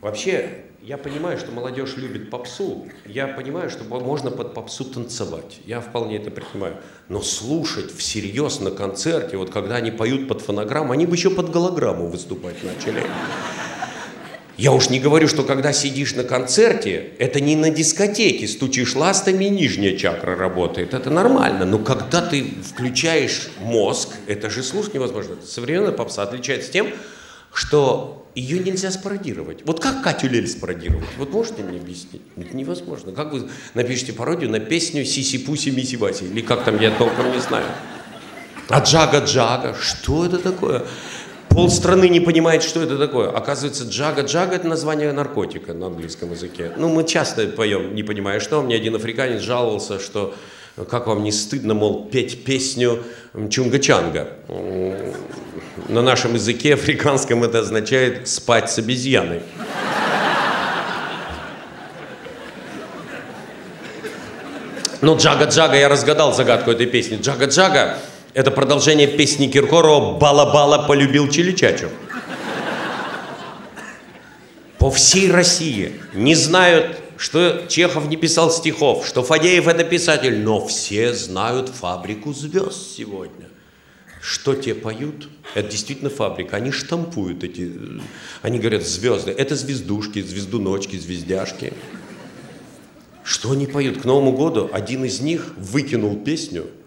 Вообще, я понимаю, что молодежь любит попсу. Я понимаю, что можно под попсу танцевать. Я вполне это принимаю. Но слушать всерьез на концерте, вот когда они поют под фонограмму, они бы еще под голограмму выступать начали. Я уж не говорю, что когда сидишь на концерте, это не на дискотеке, стучишь ластами, нижняя чакра работает. Это нормально. Но когда ты включаешь мозг, это же слушать невозможно. Современная попса отличается тем, что ее нельзя спародировать. Вот как Катю Лель спародировать? Вот можете мне объяснить? Это невозможно. Как вы напишите пародию на песню «Сиси Пуси Миси Баси»? Или как там, я толком не знаю. А Джага Джага? Что это такое? Пол страны не понимает, что это такое. Оказывается, джага джага это название наркотика на английском языке. Ну, мы часто поем, не понимая что. Мне один африканец жаловался, что как вам не стыдно, мол, петь песню чунга-чанга. На нашем языке африканском это означает спать с обезьяной. Ну, Джага-Джага, я разгадал загадку этой песни. Джага-Джага это продолжение песни Киркорова «Бала-бала полюбил Чиличачу». По всей России не знают, что Чехов не писал стихов, что Фадеев это писатель, но все знают фабрику звезд сегодня. Что те поют? Это действительно фабрика. Они штампуют эти... Они говорят, звезды. Это звездушки, звездуночки, звездяшки. Что они поют? К Новому году один из них выкинул песню –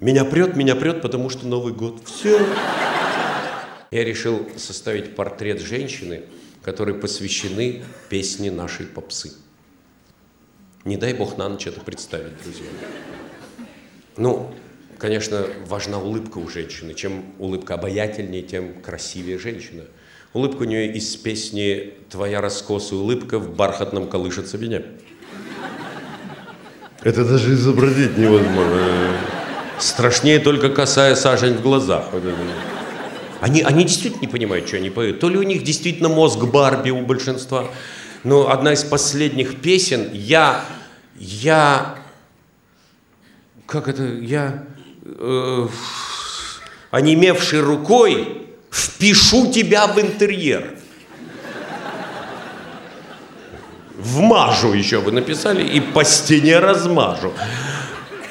меня прет, меня прет, потому что Новый год. Все. Я решил составить портрет женщины, которой посвящены песни нашей попсы. Не дай бог на ночь это представить, друзья. Ну, конечно, важна улыбка у женщины. Чем улыбка обаятельнее, тем красивее женщина. Улыбка у нее из песни «Твоя раскосая улыбка в бархатном колышется меня». Это даже изобразить невозможно. Страшнее только касая сажень в глазах. Они, они действительно не понимают, что они поют. То ли у них действительно мозг Барби у большинства. Но одна из последних песен, я, я, как это, я, э, онемевшей рукой впишу тебя в интерьер. Вмажу еще вы написали и по стене размажу.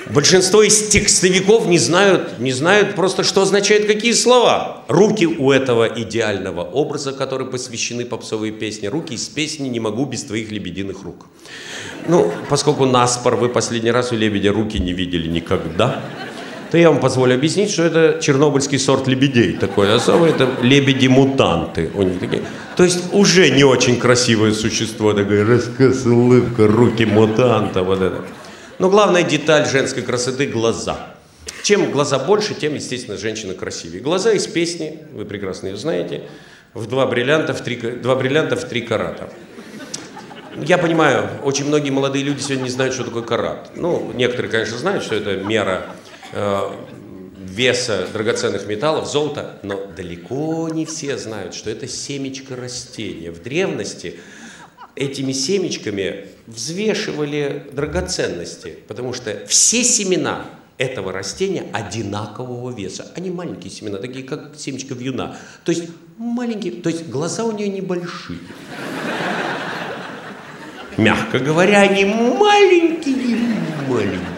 Большинство из текстовиков не знают, не знают просто, что означают какие слова. Руки у этого идеального образа, который посвящены попсовые песни. Руки из песни «Не могу без твоих лебединых рук». Ну, поскольку наспор вы последний раз у лебедя руки не видели никогда, то я вам позволю объяснить, что это чернобыльский сорт лебедей такой особый. Это лебеди-мутанты. У них такие. То есть уже не очень красивое существо, такое рассказ, улыбка, руки мутанта, вот это. Но главная деталь женской красоты – глаза. Чем глаза больше, тем, естественно, женщина красивее. Глаза из песни, вы прекрасно ее знаете, в два бриллианта в три, два бриллианта в три карата. Я понимаю, очень многие молодые люди сегодня не знают, что такое карат. Ну, некоторые, конечно, знают, что это мера веса драгоценных металлов, золота, но далеко не все знают, что это семечко растения. В древности этими семечками взвешивали драгоценности, потому что все семена этого растения одинакового веса. Они маленькие семена, такие как семечко вьюна. То есть маленькие, то есть глаза у нее небольшие. Мягко говоря, они маленькие, маленькие.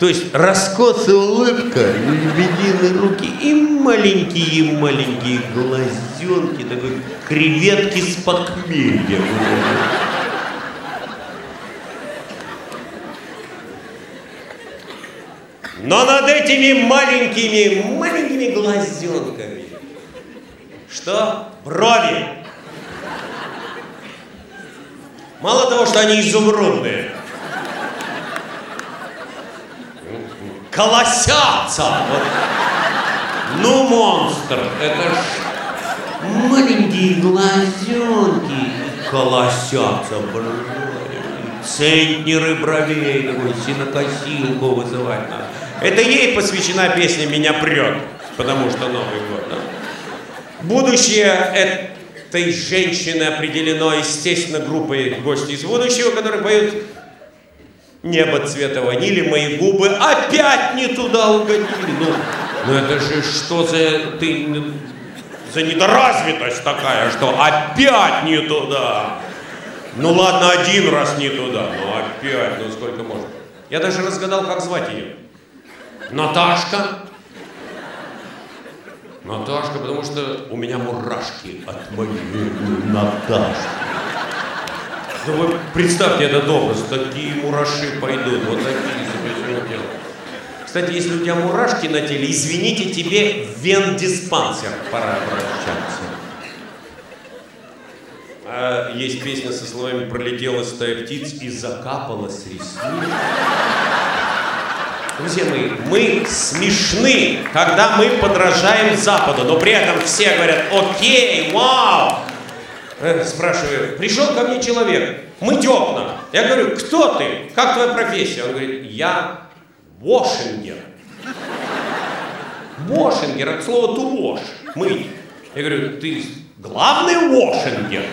То есть раскосая улыбка, лебединые руки и маленькие-маленькие глазенки, такой креветки с похмелья. Но над этими маленькими, маленькими глазенками, что? Брови. Мало того, что они изумрудные, колосятся. Вот. Ну, монстр, это ж маленькие глазенки колосятся, центнеры бровей, такой синокосилку вызывать надо. Это ей посвящена песня «Меня прет», потому что Новый год. Да? Будущее этой женщины определено, естественно, группой гостей из будущего, которые поют Небо цвета ванили, мои губы опять не туда угодили. Ну, ну это же что за... Ты за недоразвитость такая, что опять не туда. Ну ладно, один раз не туда, но опять, ну сколько можно. Я даже разгадал, как звать ее. Наташка. Наташка, потому что у меня мурашки от моей Наташки. Ну вы представьте этот образ, такие мураши пойдут, вот такие себе Кстати, если у тебя мурашки на теле, извините, тебе в вендиспансер пора обращаться. А есть песня со словами «Пролетела стая птиц и закапалась ресниц». Друзья мои, мы смешны, когда мы подражаем Западу, но при этом все говорят «Окей, вау!» Э, спрашиваю, пришел ко мне человек, мыть окна. Я говорю, кто ты? Как твоя профессия? Он говорит, я вошингер. Вошингер, от слова wash, мыть. Я говорю, ты главный вошингер?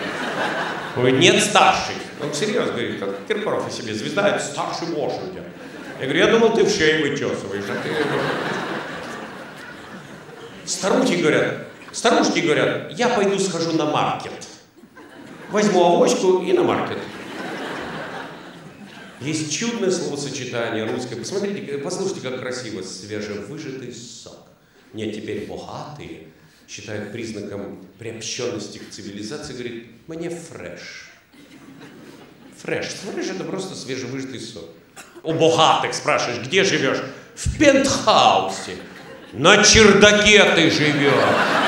Он говорит, нет, старший. Он серьезно говорит, как Киркоров о себе, звезда, это старший вошингер. Я говорю, я думал, ты в шею вычесываешь, а ты... Старухи говорят, старушки говорят, я пойду схожу на маркет. Возьму авоську и на маркет. Есть чудное словосочетание русское. Посмотрите, послушайте, как красиво. Свежевыжатый сок. Нет, теперь богатые считают признаком приобщенности к цивилизации. Говорит, мне фреш. Фреш. Фреш это просто свежевыжатый сок. У богатых спрашиваешь, где живешь? В пентхаусе. На чердаке ты живешь.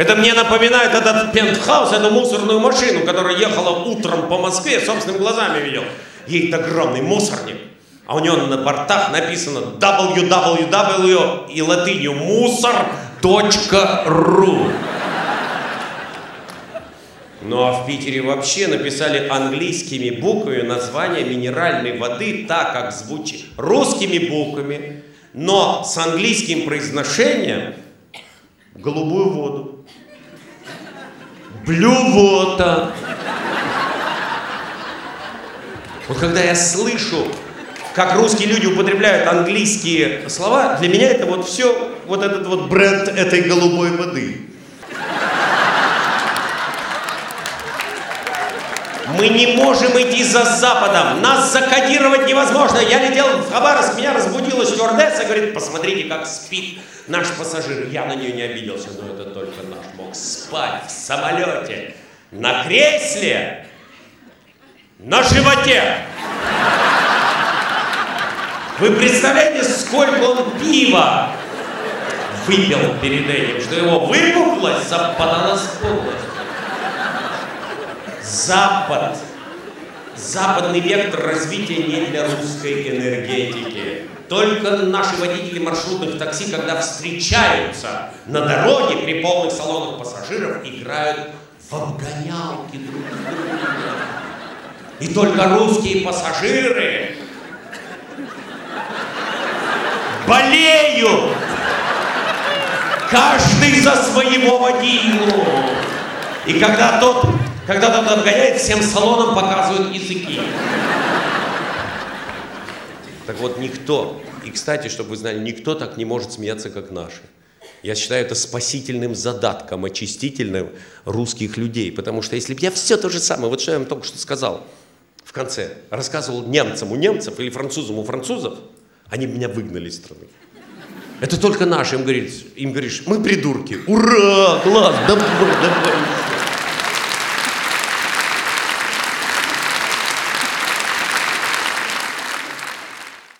Это мне напоминает этот пентхаус, эту мусорную машину, которая ехала утром по Москве, собственными глазами видел. Едет огромный мусорник, а у него на бортах написано www и латынью мусор.ру. Ну а в Питере вообще написали английскими буквами название минеральной воды так, как звучит русскими буквами, но с английским произношением голубую воду. Блювота. Вот когда я слышу, как русские люди употребляют английские слова, для меня это вот все, вот этот вот бренд этой голубой воды. Мы не можем идти за Западом. Нас закодировать невозможно. Я летел в Хабаровск, меня разбудила стюардесса, говорит, посмотрите, как спит наш пассажир. Я на нее не обиделся, но это только наш мог спать в самолете, на кресле, на животе. Вы представляете, сколько он пива выпил перед этим, что его выпуклость западала с полностью. Запад. Западный вектор развития не для русской энергетики. Только наши водители маршрутных такси, когда встречаются на дороге при полных салонах пассажиров, играют в обгонялки друг друга. И только русские пассажиры болеют каждый за своего водилу. И когда тот когда тот обгоняет, всем салонам показывают языки. Так вот, никто, и, кстати, чтобы вы знали, никто так не может смеяться, как наши. Я считаю это спасительным задатком, очистительным русских людей. Потому что если бы я все то же самое, вот что я вам только что сказал в конце, рассказывал немцам у немцев или французам у французов, они бы меня выгнали из страны. Это только наши, им, говорит, им говоришь, мы придурки. Ура, класс, давай, давай.